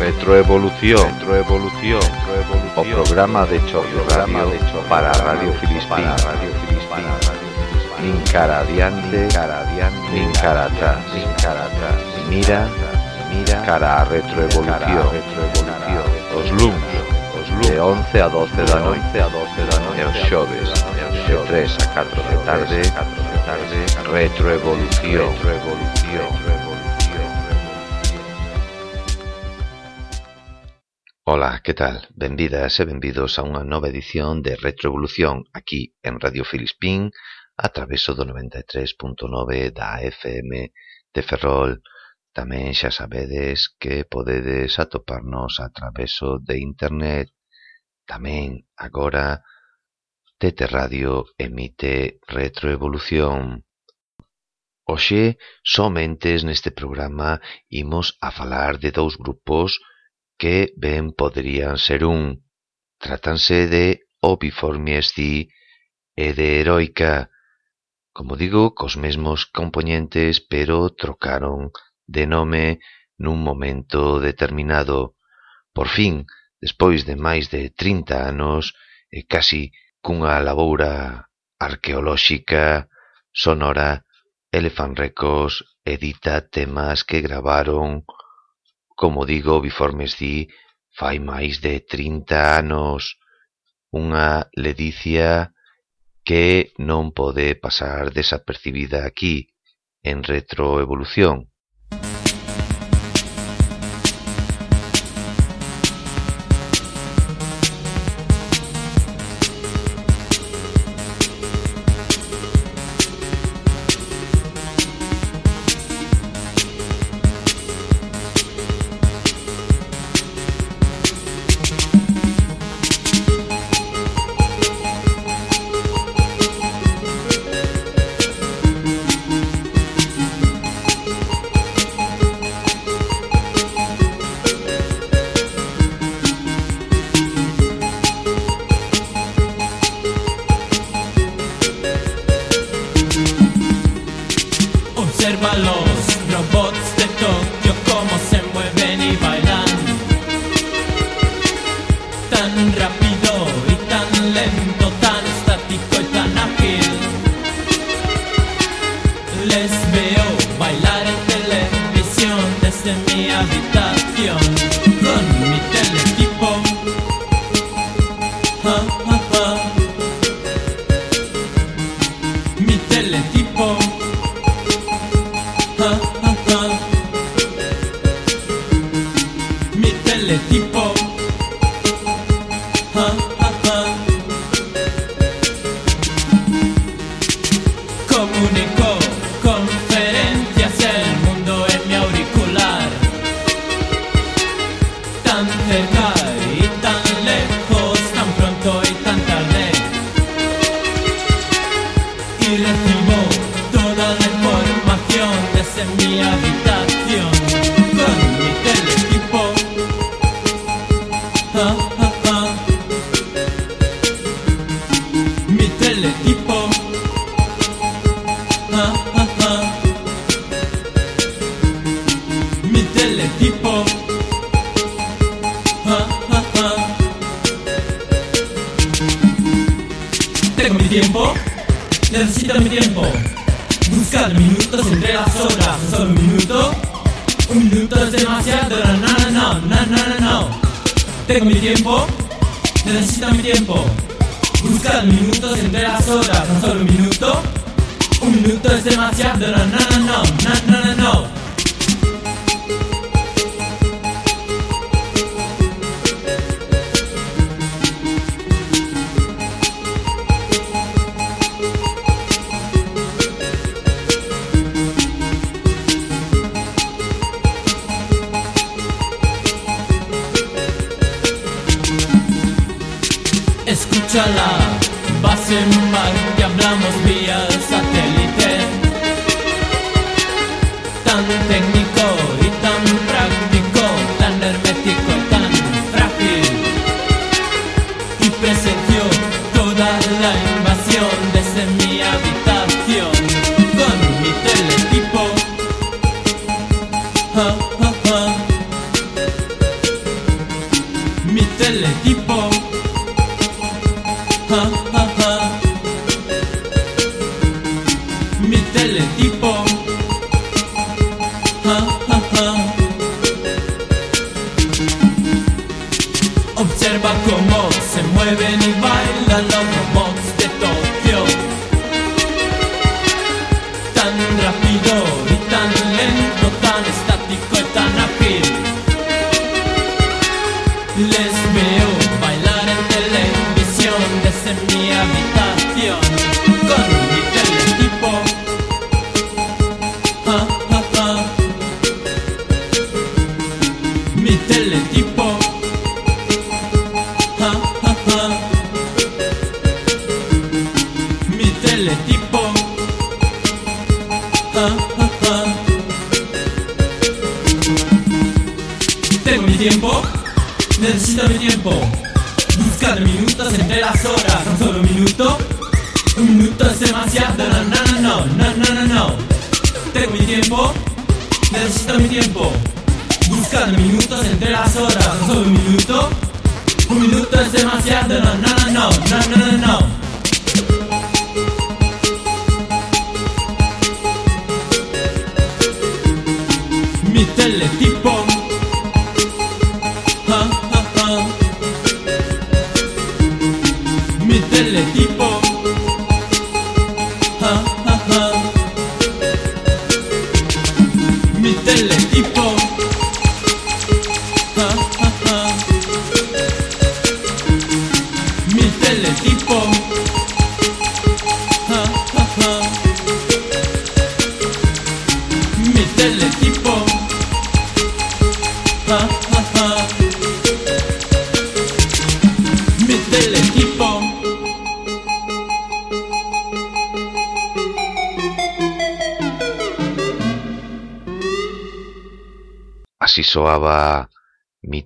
Retroevolución, retroevolución, retroevolución, o programa de choque, para Radio Filispín, para Radio Nincaradiante, Mira, Mira, cara a retroevolución, los. de 11 a 12 da noite a 12 da noite e os xoves de 3 a 4 da tarde. 4 tarde. Retroevolución. Retroevolución. Ola, que tal? Benvidas e benvidos a unha nova edición de Retroevolución aquí en Radio Filispín a traveso do 93.9 da FM de Ferrol. Tamén xa sabedes que podedes atoparnos a traveso de internet Tamén agora Tete Radio emite Retroevolución. Hoxe, somentes neste programa imos a falar de dous grupos que ben poderían ser un. Trátanse de Opiformiesci e de Heroica, como digo, cos mesmos componentes, pero trocaron de nome nun momento determinado. Por fin, despois de máis de trinta anos e casi cunha laboura arqueolóxica sonora, Elephant Records edita temas que gravaron, como digo, Biformes Di, fai máis de trinta anos, unha ledicia que non pode pasar desapercibida aquí, en retroevolución. del equipo. Tengo mi tiempo, necesito mi tiempo. Buscar minutos entre las horas, solo un minuto. Un minuto es demasiado, no, no, no, no, no, no, no. Tengo mi tiempo, necesito mi tiempo. Buscar minutos entre las horas, solo un minuto. Un minuto es demasiado, no, no, no, no, no, no. no. en y hablamos bien.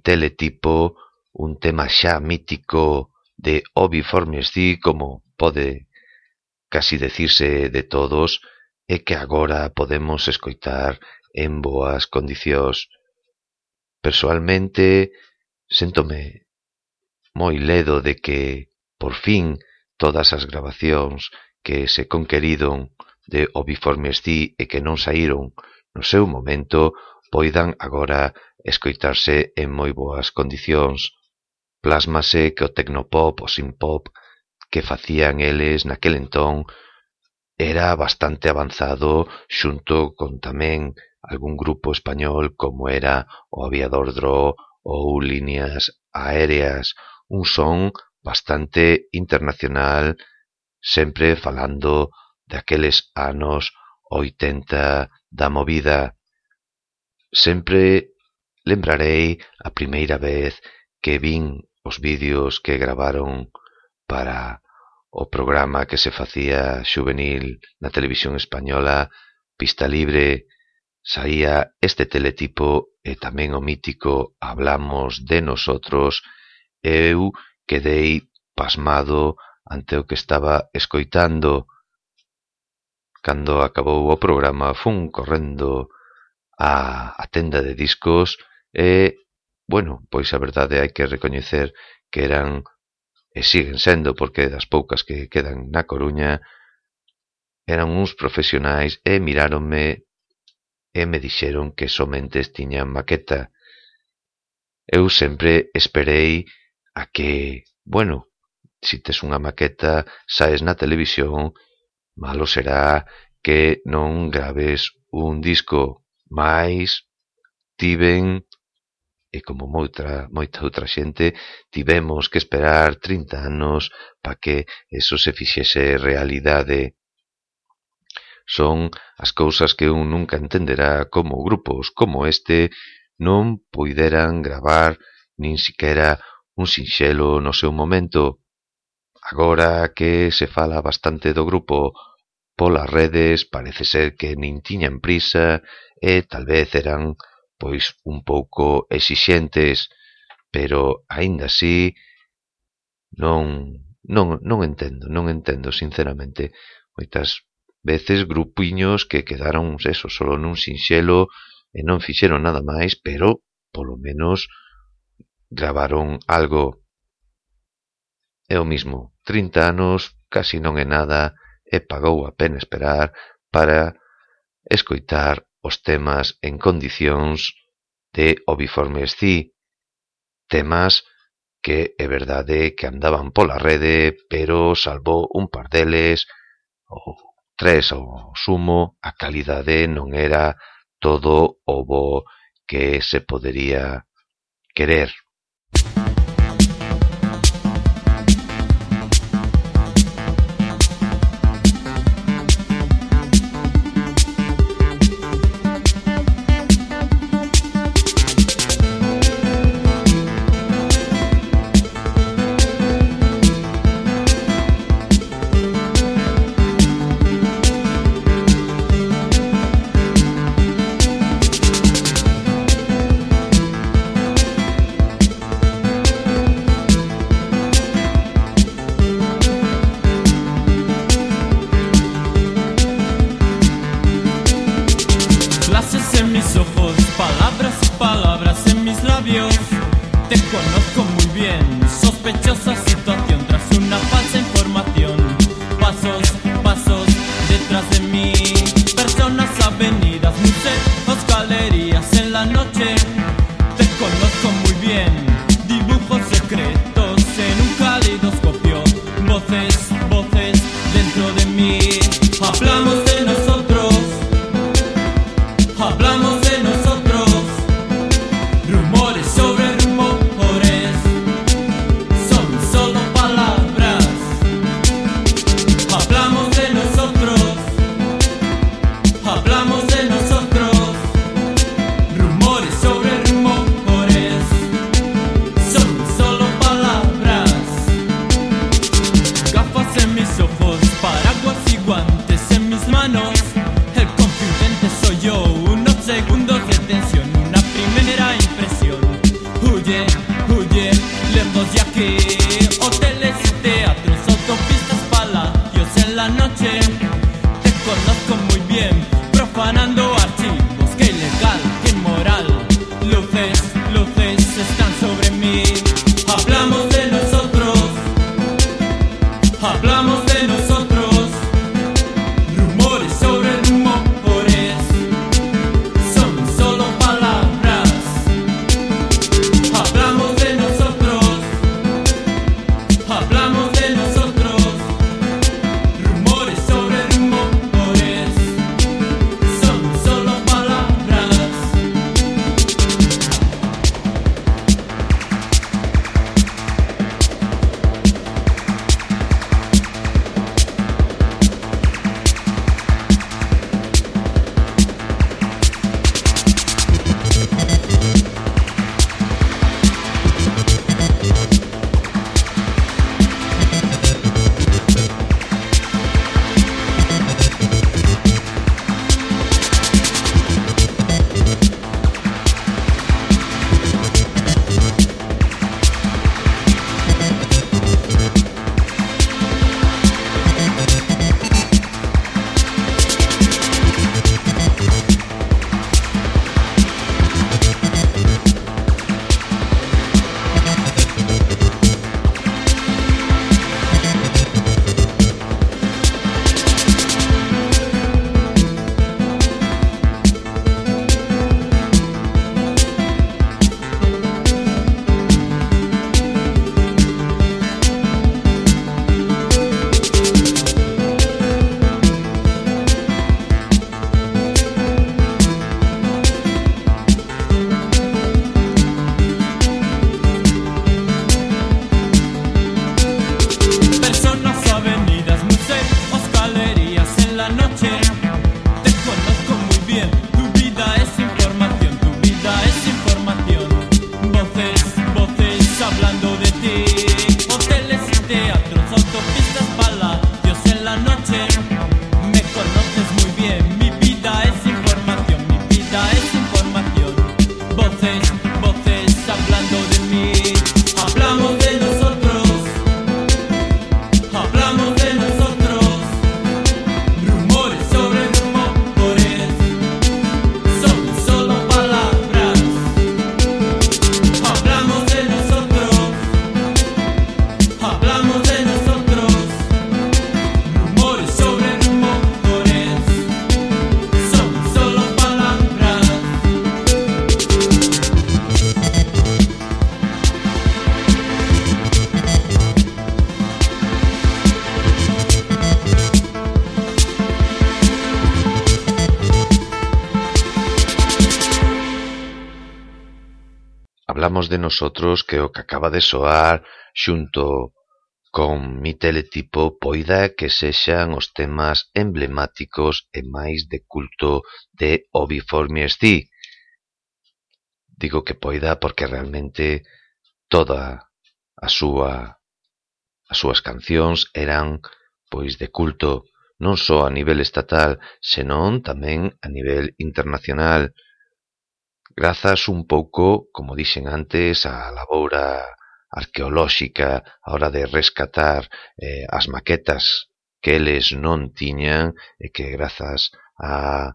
teletipo un tema xa mítico de Obi Di, como pode casi decirse de todos, e que agora podemos escoitar en boas condicións. Persoalmente, séntome moi ledo de que, por fin, todas as grabacións que se conqueriron de Obi Di e que non saíron no seu momento poidan agora escoitarse en moi boas condicións. Plásmase que o tecnopop, o synpop, que facían eles naquel entón era bastante avanzado xunto con tamén algún grupo español como era o Aviador Dro ou Líneas Aéreas, un son bastante internacional, sempre falando daqueles anos 80 da movida. Sempre lembrarei a primeira vez que vin os vídeos que gravaron para o programa que se facía xuvenil na televisión española Pista Libre saía este teletipo e tamén o mítico Hablamos de nosotros e eu quedei pasmado ante o que estaba escoitando. Cando acabou o programa fun correndo a, a tenda de discos e, bueno, pois a verdade hai que recoñecer que eran e siguen sendo, porque das poucas que quedan na Coruña, eran uns profesionais e miráronme e me dixeron que somentes tiñan maqueta. Eu sempre esperei a que, bueno, si tes unha maqueta, saes na televisión, malo será que non graves un disco Mais tiven, e como moita, moita outra xente, tivemos que esperar trinta anos pa que eso se fixese realidade. Son as cousas que un nunca entenderá como grupos como este non poideran gravar nin siquera un sinxelo no seu momento. Agora que se fala bastante do grupo polas redes parece ser que nin tiñan prisa e talvez eran pois un pouco exixentes, pero aínda así non non non entendo, non entendo sinceramente moitas veces grupiños que quedaron eso solo nun sinxelo e non fixeron nada máis, pero polo menos gravaron algo. É o mismo, 30 anos casi non é nada e pagou a pena esperar para escoitar os temas en condicións de O Biforme Escí, temas que é verdade que andaban pola rede, pero salvo un par deles, ou tres ao sumo, a calidade non era todo o bo que se podería querer. falamos de Nosotros que o que acaba de soar xunto con Mi Teletipo poida que sexan os temas emblemáticos e máis de culto de O Before Digo que poida porque realmente toda a súa as súas cancións eran pois de culto non só a nivel estatal, senón tamén a nivel internacional grazas un pouco, como dixen antes, a laboura arqueolóxica a hora de rescatar eh, as maquetas que eles non tiñan e que grazas a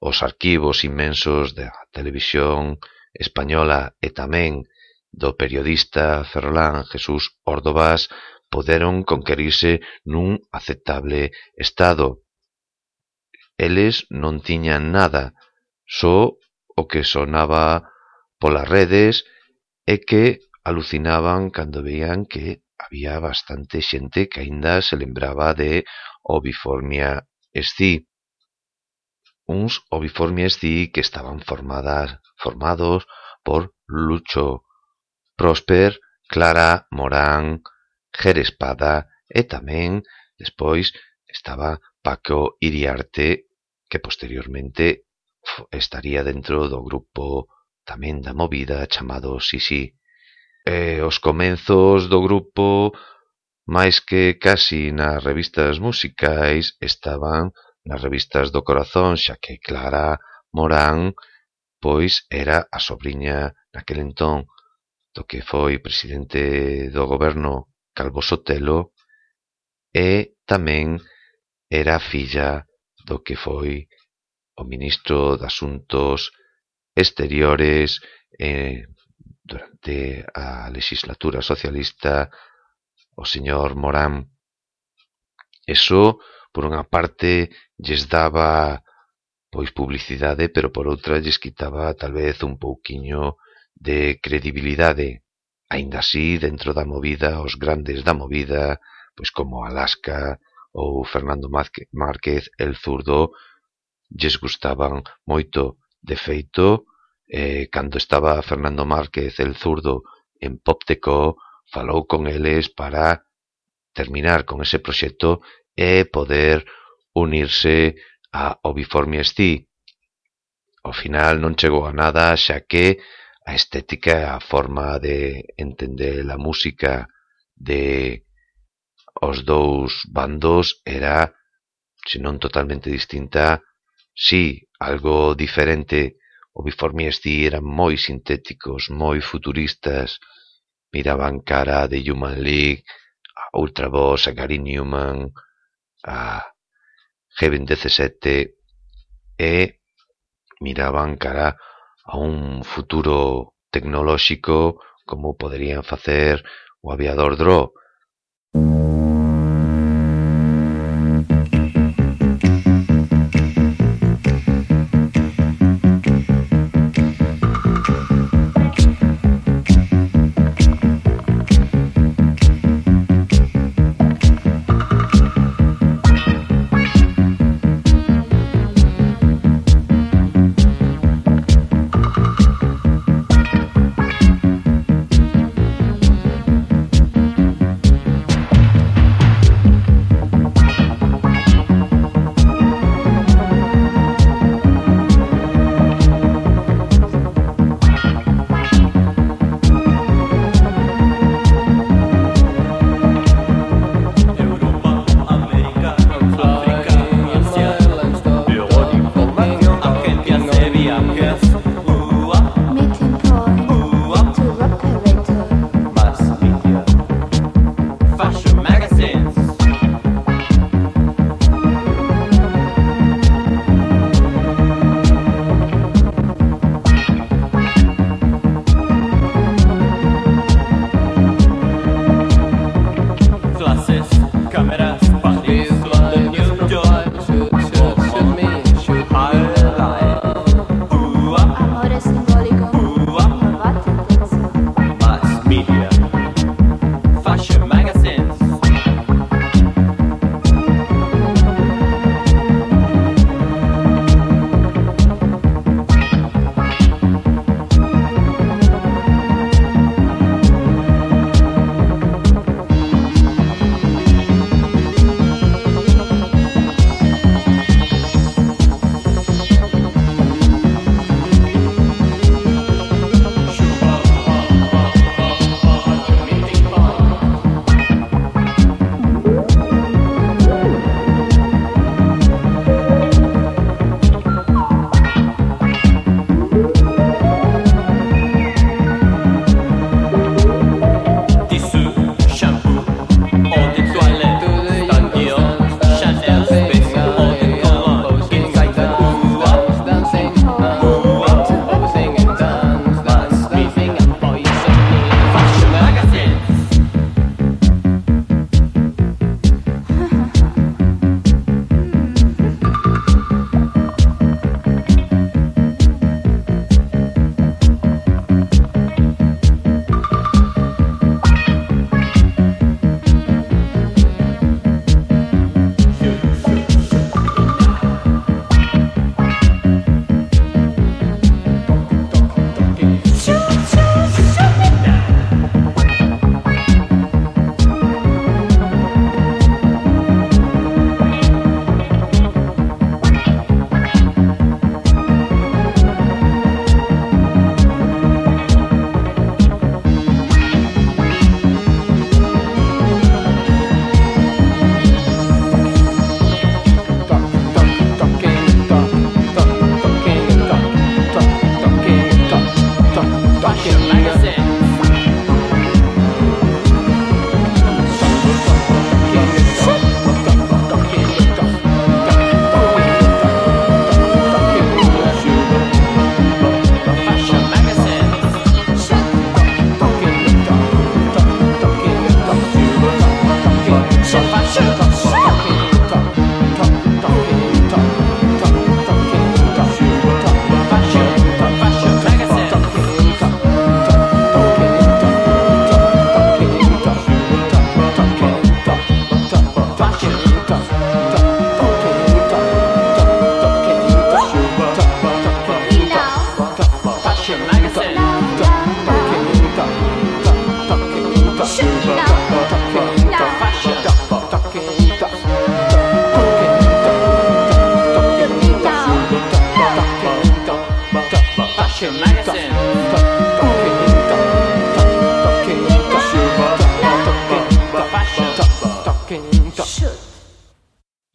os arquivos inmensos da televisión española e tamén do periodista Ferrolán Jesús Ordovás poderon conquerirse nun aceptable estado. Eles non tiñan nada, só o que sonaba polas redes e que alucinaban cando veían que había bastante xente que aínda se lembraba de Obiformia Sci. Uns Obiformia Sci que estaban formadas, formados por Lucho Prosper, Clara Morán, Gerespada e tamén despois estaba Paco Iriarte que posteriormente estaría dentro do grupo tamén da movida chamado Sisi. E os comenzos do grupo, máis que casi nas revistas musicais, estaban nas revistas do corazón, xa que Clara Morán pois era a sobrinha naquel entón do que foi presidente do goberno Calvo Sotelo e tamén era filla do que foi o ministro de Asuntos Exteriores eh, durante a legislatura socialista, o señor Morán. Eso, por unha parte, lles daba pois publicidade, pero por outra lles quitaba tal vez un pouquiño de credibilidade. Ainda así, dentro da movida, os grandes da movida, pois como Alaska ou Fernando Márquez el Zurdo, lles gustaban moito, de feito, eh, cando estaba Fernando Márquez el zurdo en Popteco, falou con eles para terminar con ese proxecto e poder unirse a Obiforme Esti. Ao final non chegou a nada xa que a estética e a forma de entender a música de os dous bandos era, senón totalmente distinta, Si, algo diferente, o Biformies Di eran moi sintéticos, moi futuristas, miraban cara a Human League, a Ultra Boss, a Gary Newman, a Heaven 17 e miraban cara a un futuro tecnolóxico como poderían facer o aviador Draw. Fucking magazine.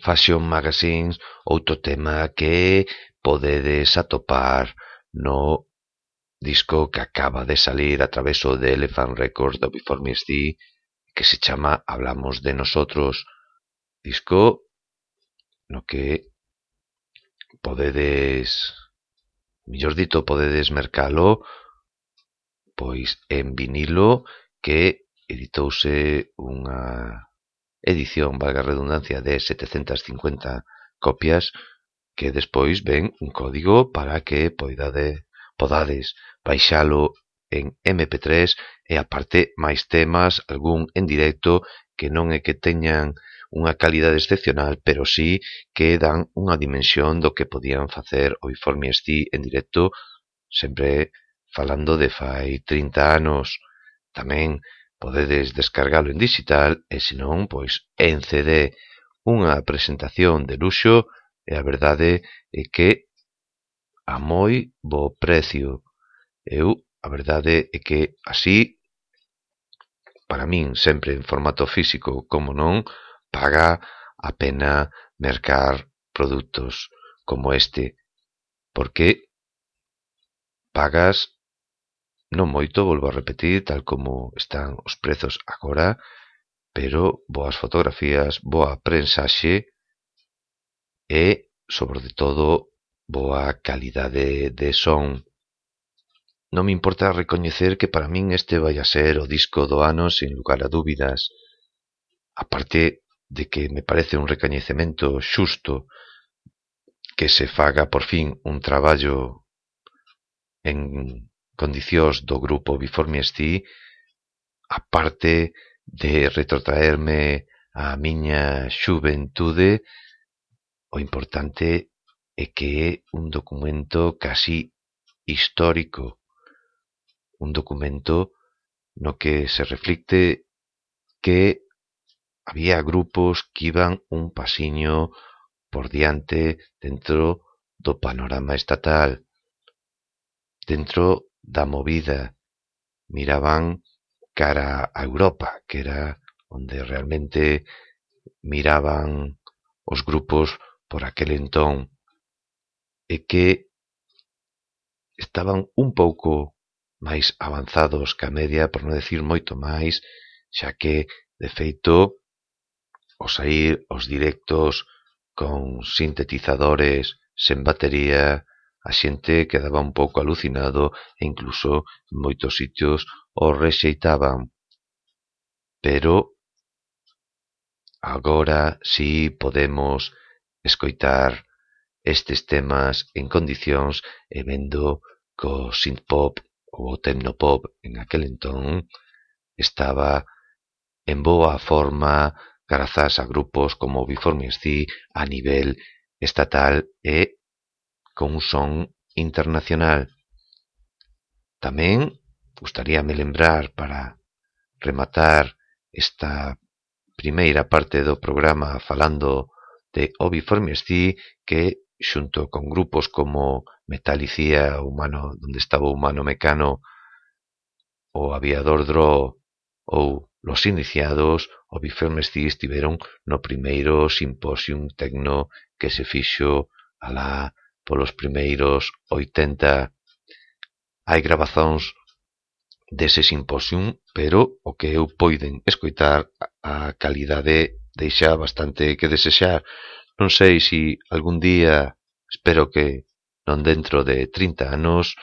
Fashion Magazines, outro tema que podedes atopar no disco que acaba de salir a través de Elephant Records do Before Misty que se chama Hablamos de Nosotros disco no que podedes Millor dito, podedes mercalo pois en vinilo que editouse unha edición, valga a redundancia, de 750 copias que despois ven un código para que poidade, podades baixalo en MP3 e aparte máis temas, algún en directo que non é que teñan unha calidade excepcional, pero si que dan unha dimensión do que podían facer o Informe ST en directo, sempre falando de fai 30 anos. Tamén podedes descargalo en digital e senón, pois, en CD. Unha presentación de luxo e a verdade é que a moi bo precio. Eu, a verdade é que así para min sempre en formato físico, como non, paga a pena mercar produtos como este porque pagas non moito, volvo a repetir, tal como están os prezos agora, pero boas fotografías, boa prensaxe e, sobre todo, boa calidade de son. Non me importa recoñecer que para min este vai a ser o disco do ano sin lugar a dúbidas. A parte de que me parece un recoñecemento xusto que se faga por fin un traballo en condicións do grupo Biforme Estí, aparte de retrotraerme a miña xuventude, o importante é que é un documento casi histórico, un documento no que se reflicte que había grupos que iban un pasiño por diante dentro do panorama estatal, dentro da movida, miraban cara a Europa, que era onde realmente miraban os grupos por aquel entón, e que estaban un pouco máis avanzados que a media, por non decir moito máis, xa que, de feito, ao sair os directos con sintetizadores, sen batería, a xente quedaba un pouco alucinado e incluso en moitos sitios o rexeitaban. Pero agora si podemos escoitar estes temas en condicións e vendo que o synthpop ou o tecnopop en aquel entón estaba en boa forma grazas a grupos como Before Me a nivel estatal e con un son internacional. Tamén gustaríame lembrar para rematar esta primeira parte do programa falando de Obi Formesti que xunto con grupos como Metalicía, Humano, donde estaba o Humano Mecano, o Aviador Dro ou Los iniciados o Bifermes estiveron no primeiro simposium tecno que se fixo alá polos primeiros 80. Hai grabazóns dese simposium, pero o que eu poiden escoitar a calidade deixa bastante que desexar. Non sei se si algún día, espero que non dentro de 30 anos,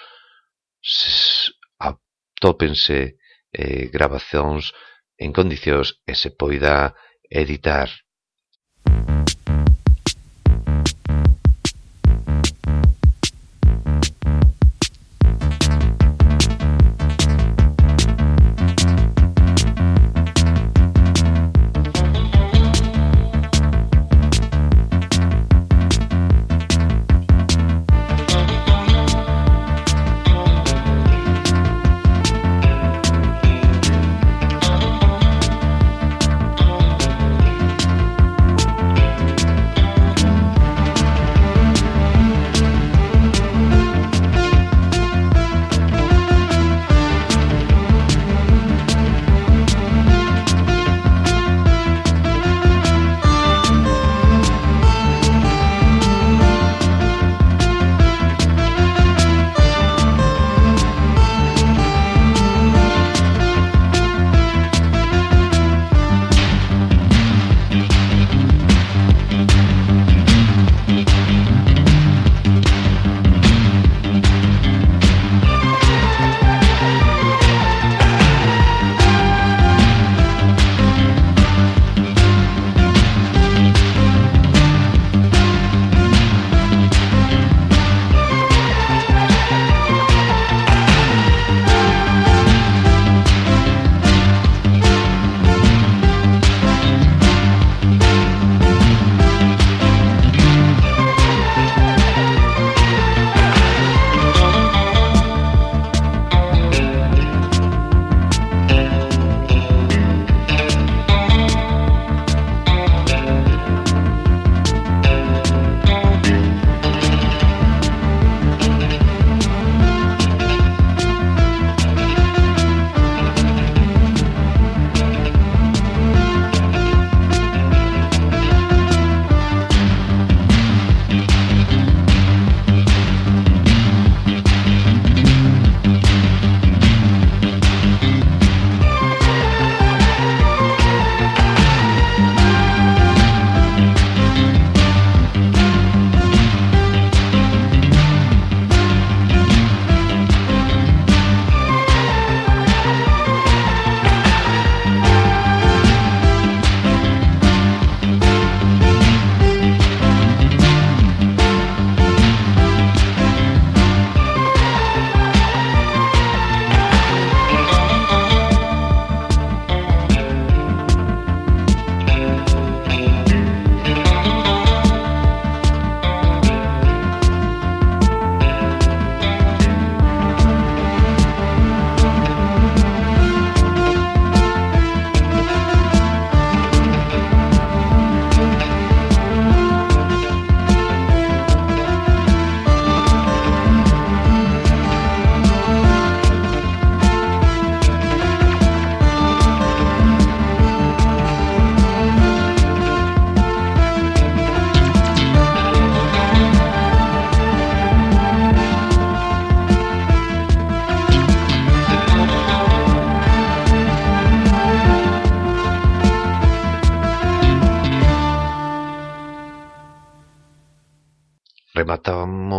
atópense eh, grabazóns en condicións e se poida editar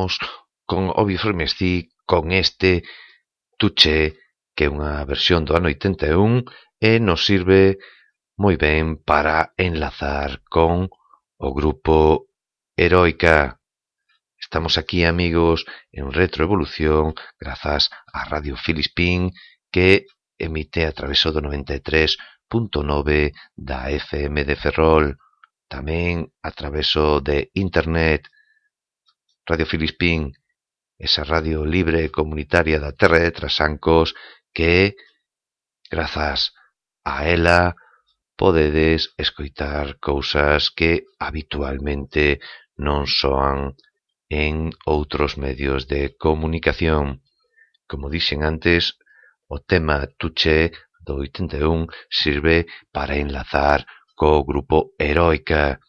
Mons, con Obi Fermestí, con este Tuche, que é unha versión do ano 81 e nos sirve moi ben para enlazar con o grupo Heroica. Estamos aquí, amigos, en Retroevolución, grazas a Radio Filispín, que emite a traveso do 93.9 da FM de Ferrol, tamén a traveso de Internet Radio Filispín, esa radio libre e comunitaria da terra de Trasancos que, grazas a ela, podedes escoitar cousas que habitualmente non soan en outros medios de comunicación. Como dixen antes, o tema Tuche do 81 sirve para enlazar co grupo Heroica.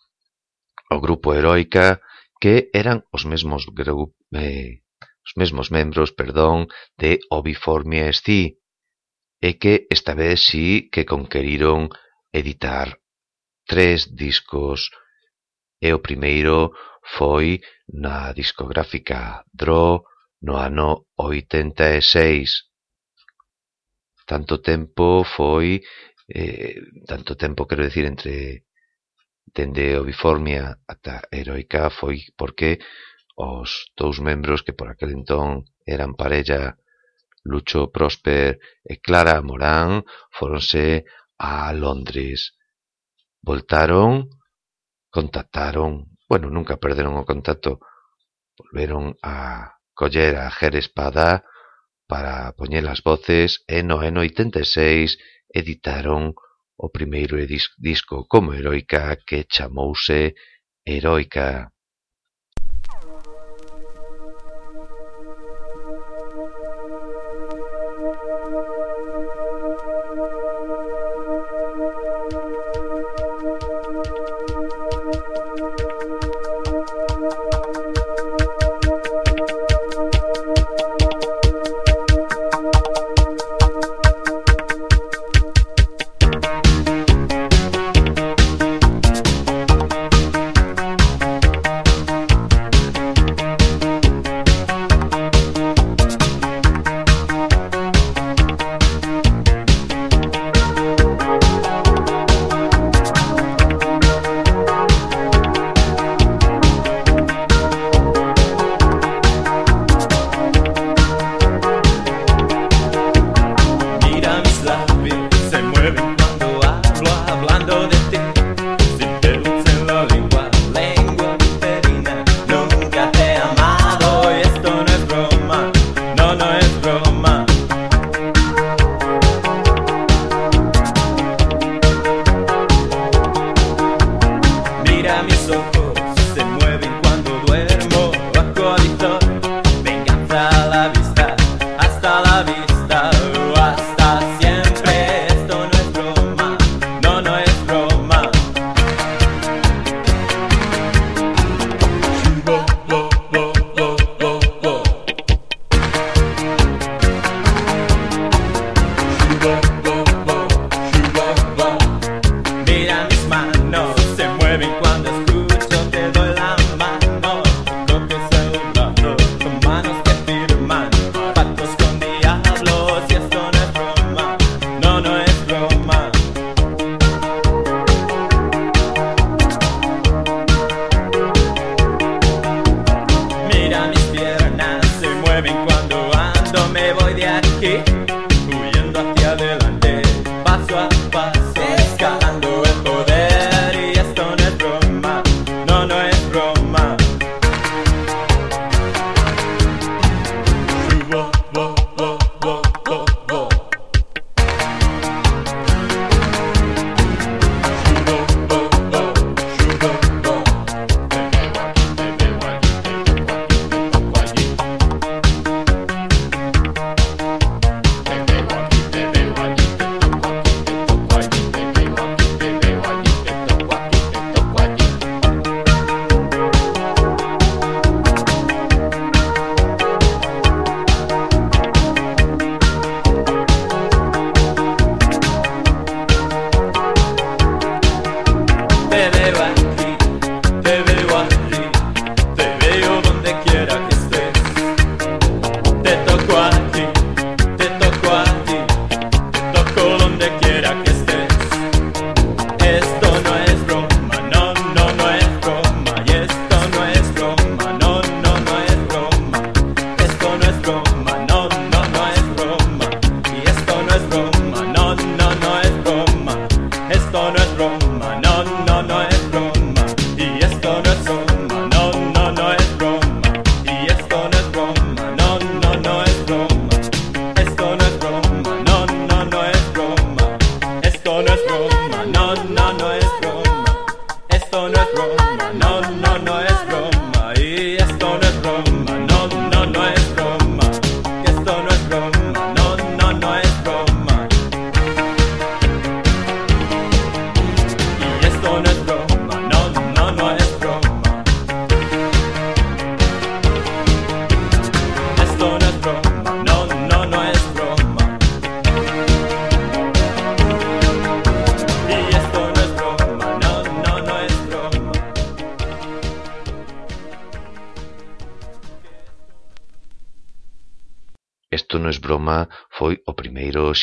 O grupo Heroica que eran os mesmos gru, eh, os mesmos membros, perdón, de Obiformia Ci, e que esta vez sí que conqueriron editar tres discos e o primeiro foi na discográfica Dro no ano 86. Tanto tempo foi, eh, tanto tempo quero decir entre Dende Biformia ata Heroica foi porque os dous membros que por aquel entón eran parella Lucho Prosper e Clara Morán foronse a Londres. Voltaron, contactaron, bueno, nunca perderon o contacto, volveron a coller a Jer Espada para poñer as voces e no ano 86 editaron O primeiro disco como heroica que chamouse Heroica.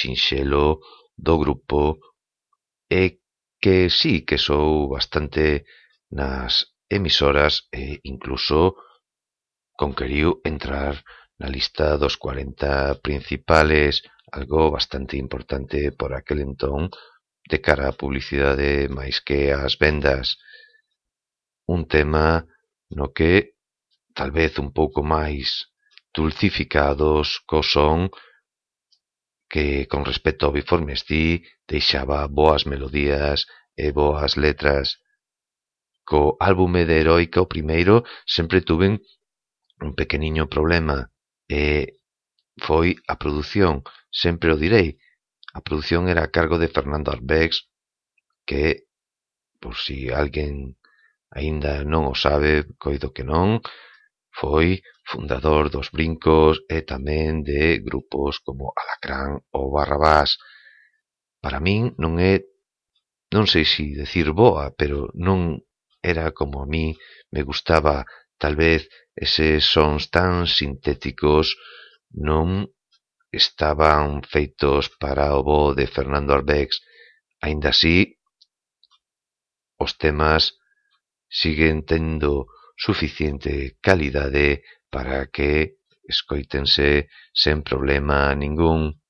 sinxelo do grupo e que si que sou bastante nas emisoras e incluso conqueriu entrar na lista dos 40 principales, algo bastante importante por aquel entón, de cara á publicidade máis que ás vendas. Un tema no que, talvez un pouco máis dulcificados co son, que, con respecto ao Before Estí, deixaba boas melodías e boas letras. Co álbume de Heroica, o primeiro, sempre tuven un pequeniño problema, e foi a produción, sempre o direi. A produción era a cargo de Fernando Arbex, que, por si alguén aínda non o sabe, coido que non, Foi fundador dos Brincos e tamén de grupos como Alacrán ou Barrabás. Para min non é, non sei si decir boa, pero non era como a mí me gustaba tal vez eses sons tan sintéticos non estaban feitos para o bo de Fernando Arbex. Ainda así, os temas siguen tendo suficiente calidade para que escoitense sen problema ningún.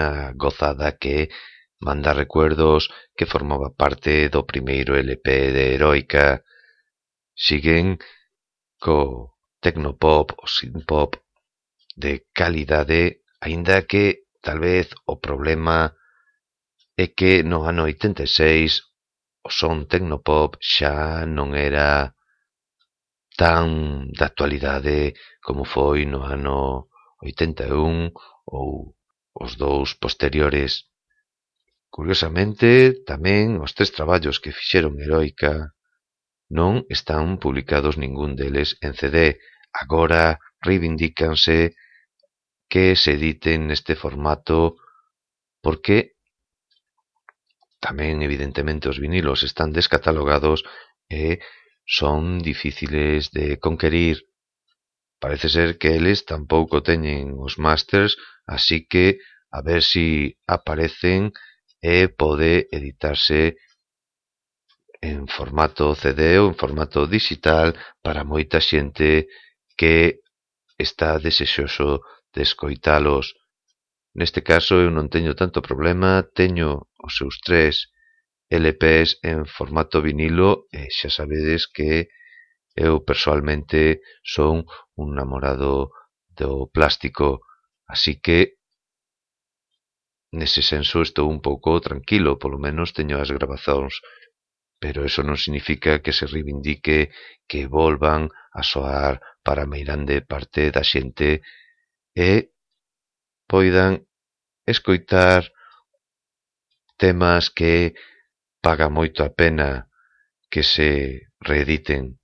pequena gozada que manda recuerdos que formaba parte do primeiro LP de Heroica. Siguen co tecnopop ou synthpop de calidade, aínda que tal vez o problema é que no ano 86 o son tecnopop xa non era tan da actualidade como foi no ano 81 ou Os dous posteriores. Curiosamente, tamén os tres traballos que fixeron Heroica non están publicados ningún deles en CD. Agora reivindícanse que se editen neste formato porque tamén evidentemente os vinilos están descatalogados e son difíciles de conquerir. Parece ser que eles tampouco teñen os masters así que a ver si aparecen e pode editarse en formato CD ou en formato digital para moita xente que está desexoso de escoitalos. Neste caso eu non teño tanto problema, teño os seus tres LPs en formato vinilo e xa sabedes que Eu persoalmente son un namorado do plástico, así que nese senso estou un pouco tranquilo, polo menos teño as grabazóns, pero eso non significa que se reivindique que volvan a soar para a meirande parte da xente e poidan escoitar temas que paga moito a pena que se reediten.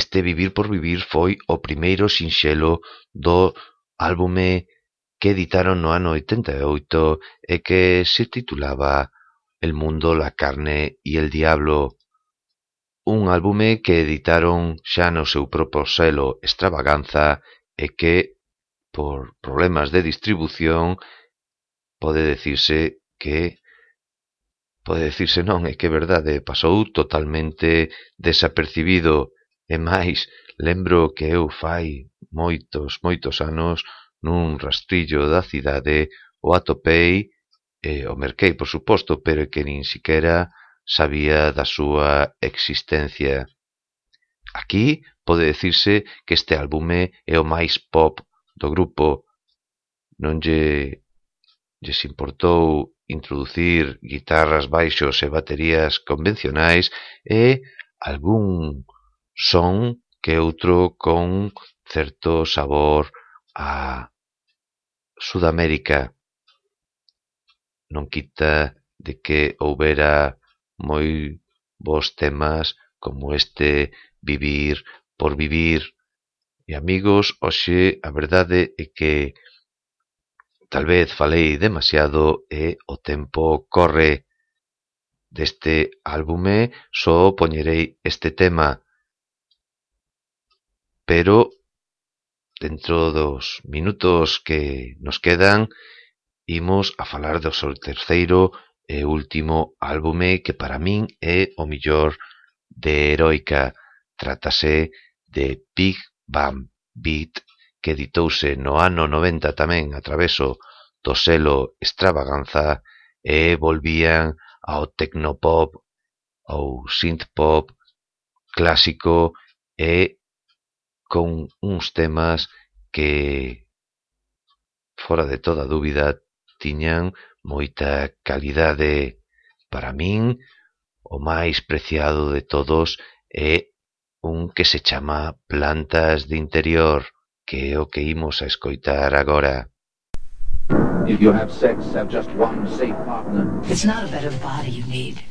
Este "Vivir por vivir" foi o primeiro sinxelo do álbume que editaron no ano oitenta e oito e que se titulaba "El mundo, la carne y el diablo", un álbume que editaron xa no seu propio selo Extravaganza e que, por problemas de distribución, pode dicirse que pode dicirse non, é que é verdade, pasou totalmente desapercibido. E máis, lembro que eu fai moitos, moitos anos nun rastrillo da cidade o atopei e o merquei, por suposto, pero que nin siquera sabía da súa existencia. Aquí pode decirse que este álbume é o máis pop do grupo. Non lle lles importou introducir guitarras, baixos e baterías convencionais e algún son que outro con certo sabor a Sudamérica. Non quita de que houbera moi bons temas como este Vivir por Vivir. E amigos, hoxe a verdade é que tal vez falei demasiado e o tempo corre. Deste álbume só poñerei este tema, pero dentro dos minutos que nos quedan imos a falar do seu terceiro e último álbume que para min é o millor de Heroica. Trátase de Big Bang Beat que editouse no ano 90 tamén a traveso do selo Extravaganza e volvían ao tecnopop ou synthpop clásico e con uns temas que, fora de toda dúbida, tiñan moita calidade. Para min, o máis preciado de todos é un que se chama Plantas de Interior, que é o que imos a escoitar agora. If you have sex, have just one safe partner. It's not a better body you need.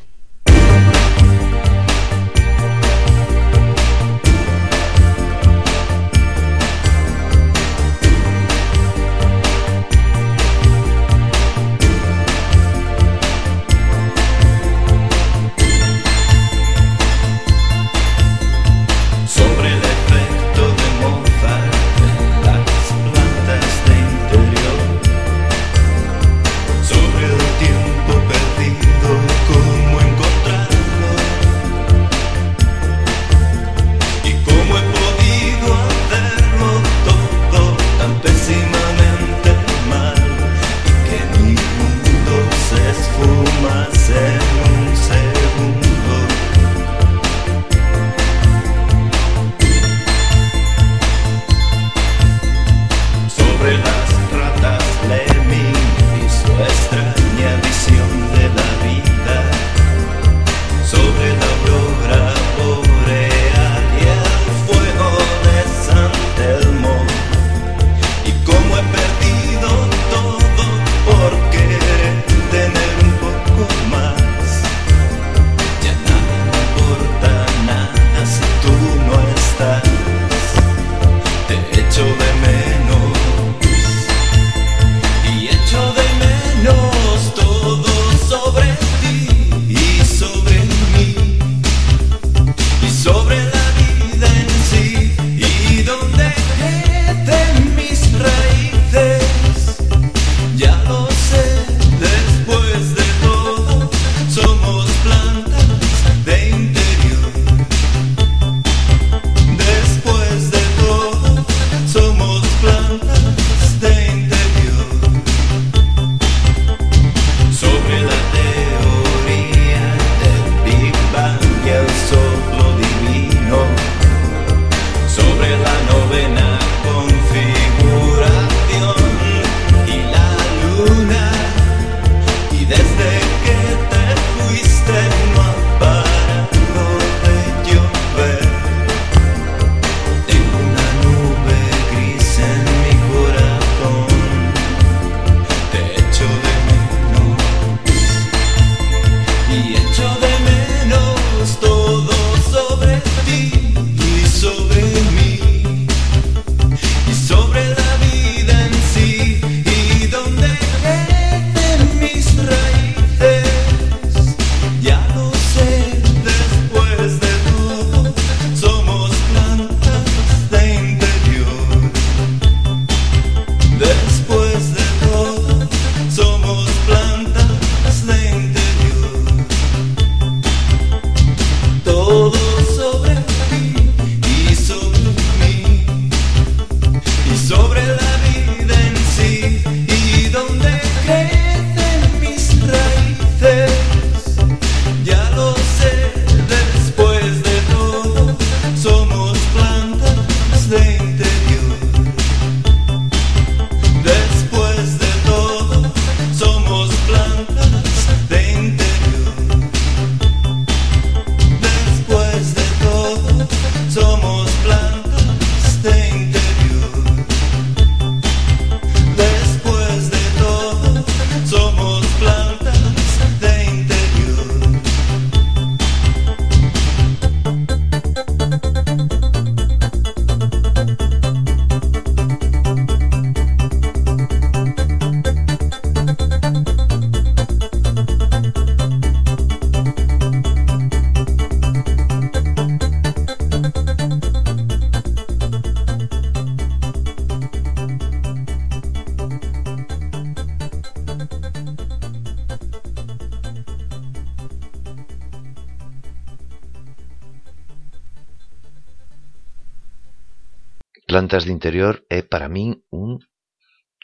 Cartas de interior é para min un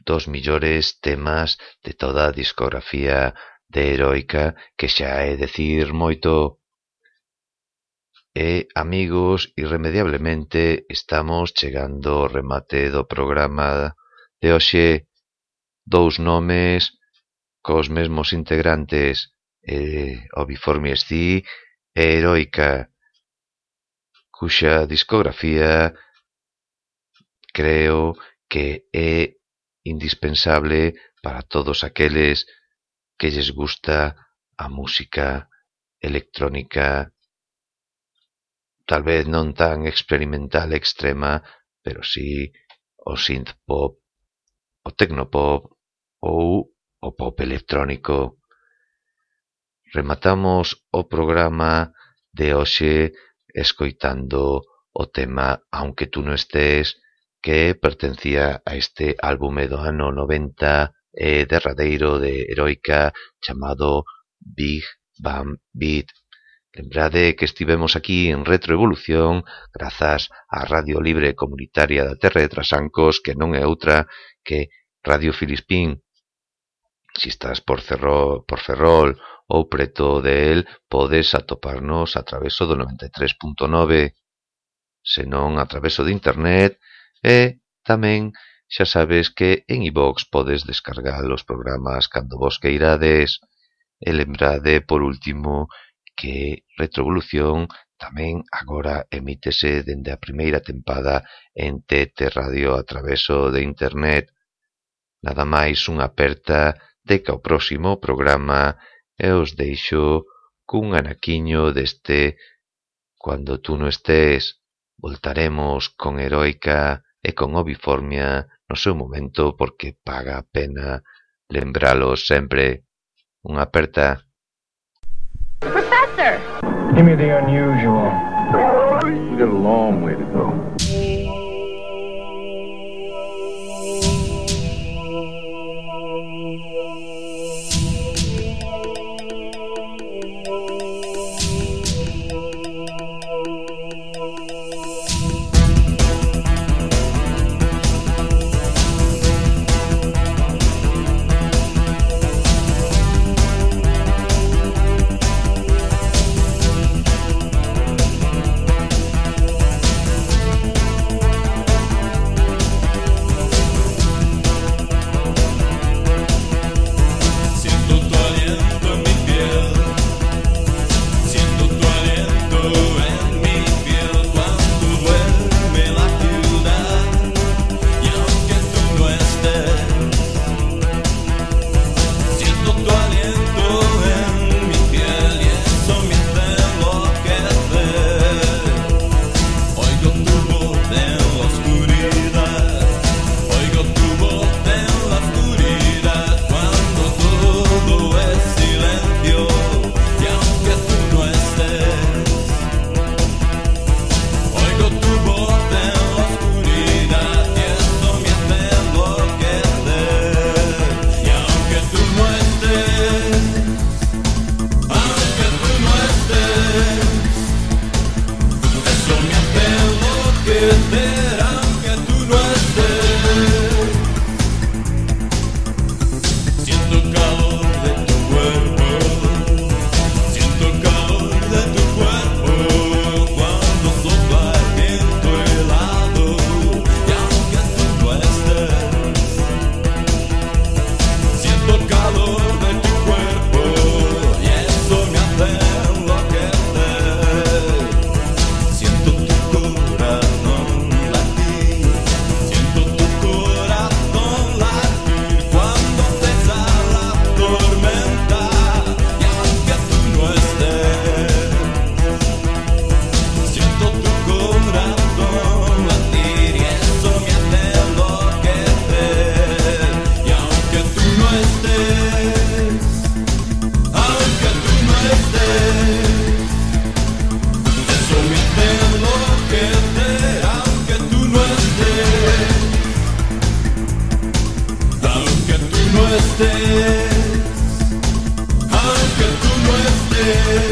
dos millores temas de toda a discografía de Heroica, que xa é decir moito. E, amigos, irremediablemente estamos chegando ao remate do programa de hoxe dous nomes cos mesmos integrantes, eh, Obiforme Escí e Heroica, cuxa discografía creo que é indispensable para todos aqueles que lles gusta a música electrónica tal vez non tan experimental e extrema, pero sí o synth pop, o tecnopop ou o pop electrónico. Rematamos o programa de hoxe escoitando o tema Aunque tú no estés que pertencía a este álbume do ano 90 e eh, derradeiro de Heroica chamado Big Bam Beat. Lembrade que estivemos aquí en Retroevolución grazas á Radio Libre Comunitaria da Terra de Trasancos que non é outra que Radio Filispín. Si estás por, Cerro, por Ferrol ou preto de el, podes atoparnos a traveso do 93.9 senón a traveso de internet E, tamén, xa sabes que en iVox podes descargar os programas cando vos queirades. E lembrade, por último, que Retrovolución tamén agora emítese dende a primeira tempada en TT Radio a traveso de Internet. Nada máis unha aperta de que ao próximo programa e os deixo cun anaquiño deste cuando tú no estés, voltaremos con heroica e con oviformia no seu momento porque paga a pena lembralo sempre. Unha aperta. Professor! Give me the unusual. We got a long way to go. estés, aunque tú no estés.